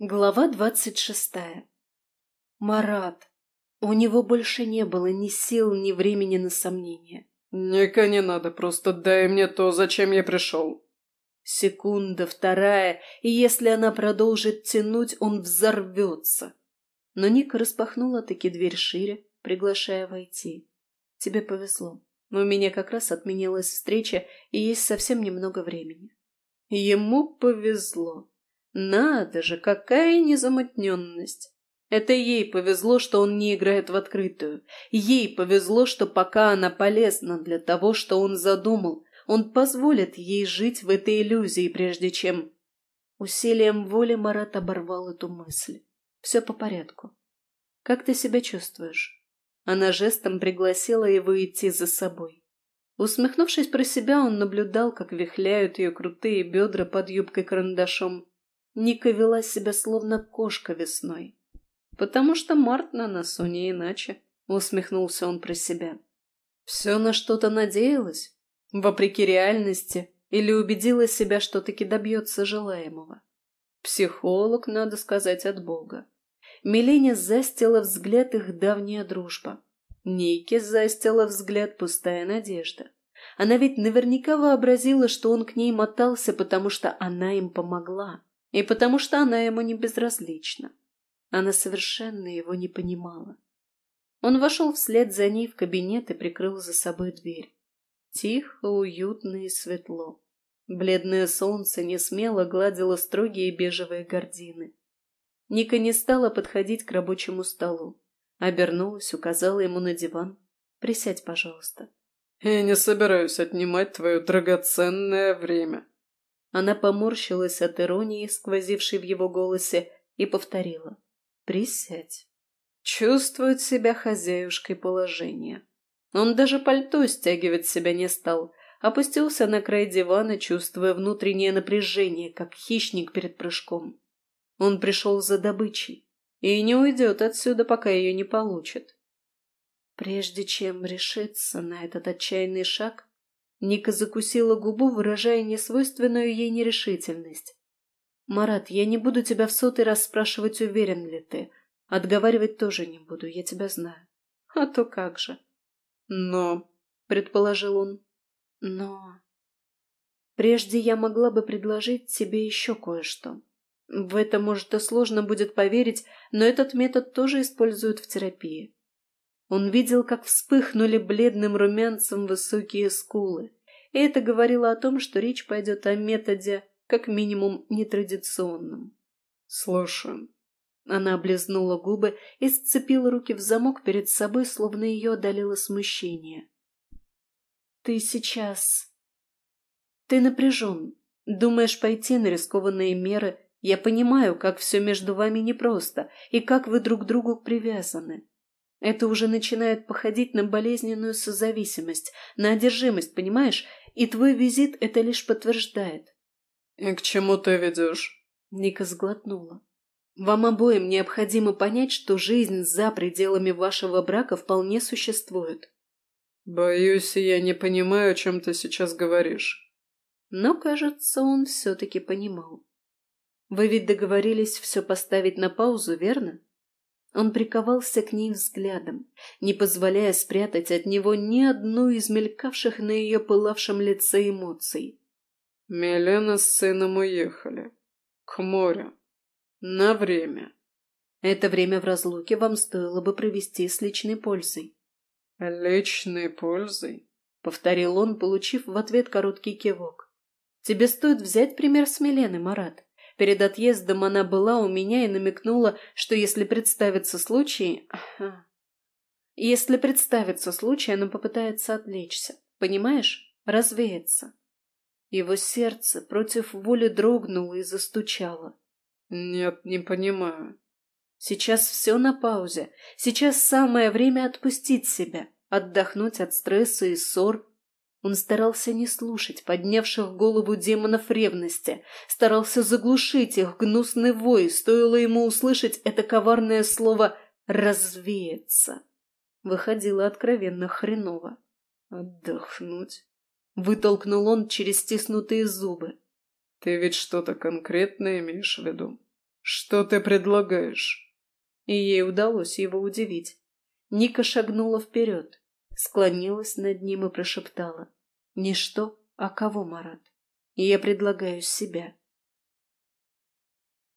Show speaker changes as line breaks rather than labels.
Глава двадцать шестая. Марат. У него больше не было ни сил, ни времени на сомнения.
«Ника, не надо, просто дай мне то, зачем я пришел».
Секунда, вторая, и если она продолжит тянуть, он взорвется. Но Ника распахнула таки дверь шире, приглашая войти. Тебе повезло. У меня как раз отменилась встреча, и есть совсем немного времени. Ему повезло. Надо же, какая незамутненность. Это ей повезло, что он не играет в открытую. Ей повезло, что пока она полезна для того, что он задумал, он позволит ей жить в этой иллюзии, прежде чем... Усилием воли Марат оборвал эту мысль. Все по порядку. Как ты себя чувствуешь? Она жестом пригласила его идти за собой. Усмехнувшись про себя, он наблюдал, как вихляют ее крутые бедра под юбкой карандашом. Ника вела себя словно кошка весной. «Потому что март на носу не иначе», — усмехнулся он про себя. «Все на что-то надеялась, вопреки реальности, или убедила себя, что таки добьется желаемого. Психолог, надо сказать, от Бога. Милене застила взгляд их давняя дружба. Нике застила взгляд пустая надежда. Она ведь наверняка вообразила, что он к ней мотался, потому что она им помогла. И потому что она ему не безразлична. Она совершенно его не понимала. Он вошел вслед за ней в кабинет и прикрыл за собой дверь. Тихо, уютно и светло. Бледное солнце не смело гладило строгие бежевые гардины. Ника не стала подходить к рабочему столу. Обернулась, указала ему на диван. «Присядь, пожалуйста».
«Я не собираюсь отнимать твое драгоценное время»,
она поморщилась от иронии, сквозившей в его голосе, и повторила. «Присядь». Чувствует себя хозяюшкой положения. Он даже пальто стягивать себя не стал, опустился на край дивана, чувствуя внутреннее напряжение, как хищник перед прыжком. Он пришел за добычей и не уйдет отсюда, пока ее не получит. Прежде чем решиться на этот отчаянный шаг, Ника закусила губу, выражая несвойственную ей нерешительность. «Марат, я не буду тебя в сотый раз спрашивать, уверен ли ты. Отговаривать тоже не буду, я тебя знаю. А то как же».
«Но...»
— предположил он. «Но...» «Прежде я могла бы предложить тебе еще кое-что. В это, может, и сложно будет поверить, но этот метод тоже используют в терапии. Он видел, как вспыхнули бледным румянцем высокие скулы, и это говорило о том, что речь пойдет о методе, как минимум, нетрадиционном.
«Слушаю».
Она облизнула губы и сцепила руки в замок перед собой, словно ее одолело смущение. «Ты сейчас... Ты напряжен. Думаешь пойти на рискованные меры. Я понимаю, как все между вами непросто и как вы друг другу привязаны. Это уже начинает походить на болезненную созависимость, на одержимость, понимаешь? И твой визит это лишь подтверждает.
«И к чему ты ведешь?»
Ника сглотнула. «Вам обоим необходимо понять, что жизнь за пределами вашего брака вполне существует».
«Боюсь, я не понимаю, о чем ты сейчас говоришь».
Но, кажется, он все-таки понимал. «Вы ведь договорились все поставить на паузу, верно?» Он приковался к ней взглядом, не позволяя спрятать от него ни одну из мелькавших на ее пылавшем лице эмоций.
«Милена с сыном уехали. К морю. На время».
Это время в разлуке вам стоило бы провести с личной пользой.
«Личной пользой?»
— повторил он, получив в ответ короткий кивок. «Тебе стоит взять пример с Милены, Марат. Перед отъездом она была у меня и намекнула, что если представится случай... Если представится случай, она попытается отвлечься. Понимаешь? Развеяться. Его сердце против воли дрогнуло и застучало.
«Нет, не понимаю».
«Сейчас все на паузе. Сейчас самое время отпустить себя, отдохнуть от стресса и ссор, он старался не слушать поднявших голову демонов ревности, старался заглушить их гнусный вой, стоило ему услышать это коварное слово «развеяться». Выходило откровенно хреново. «Отдохнуть?» — вытолкнул он через стиснутые зубы.
«Ты ведь что-то конкретное имеешь в виду? Что ты предлагаешь?»
И ей удалось его удивить. Ника шагнула вперед, склонилась над ним и прошептала. «Не что, а кого, Марат? Я предлагаю себя.